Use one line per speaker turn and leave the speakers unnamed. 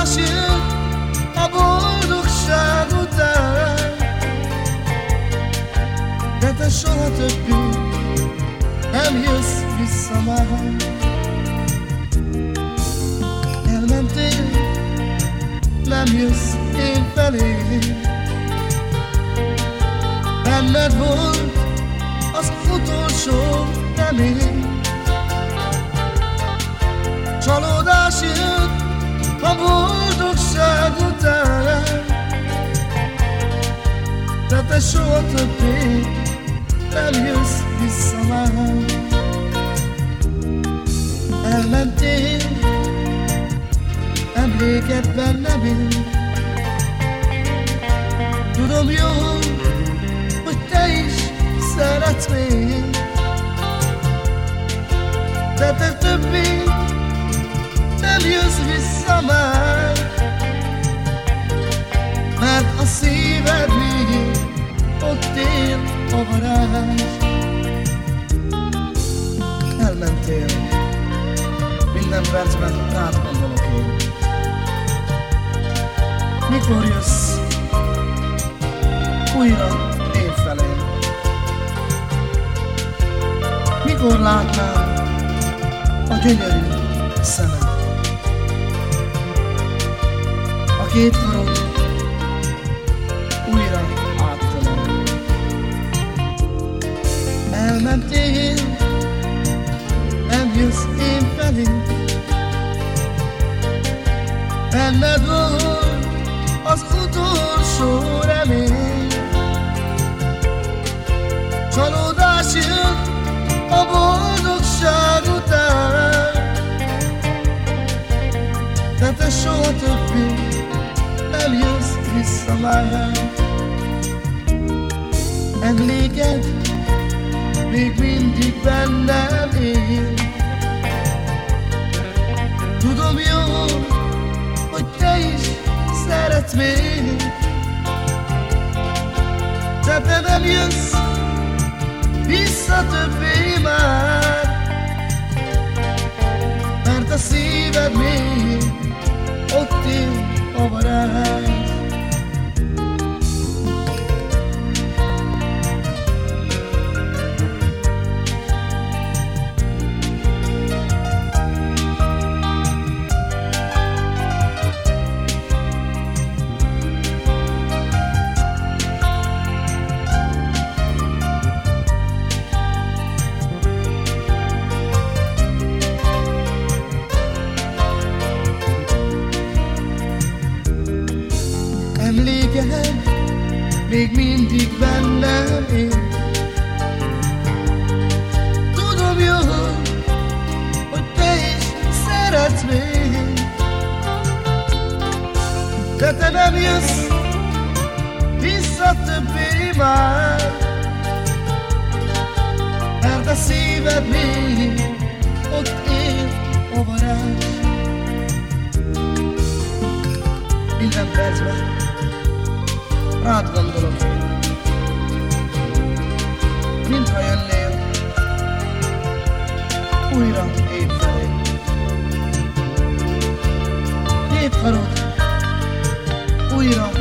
Jön a boldogság után. De te soha többé nem jössz vissza már. Elmentél, nem jössz én felé. Benned volt az utolsó remény. Csalódás jött a boldogság után De te soha többé nem jössz vissza már Elmentél, emléket bennem én Tudom jó, hogy te is szeretsz még De te többé nem jössz vissza már. Mert a szíved még ott él a varázs. Elmentél. Minden percben rád gondolok én. Mikor jössz? Újra én felém Mikor látnám a gyönyörű szemed két karod újra áttalál. Elmentél, nem jössz én felé, benned volt az utolsó remény. Csalódás jön a boldogság után, de te soha többé jössz vissza már Emléked még mindig bennem él. Tudom jó, hogy te is szeretsz még. Te nem jössz vissza többé már. Mert a szíved még még mindig bennem él. Tudom jó, hogy te is szeretsz még, de te nem jössz vissza többé már, mert a szíved még újra épp felé. Épp. Újra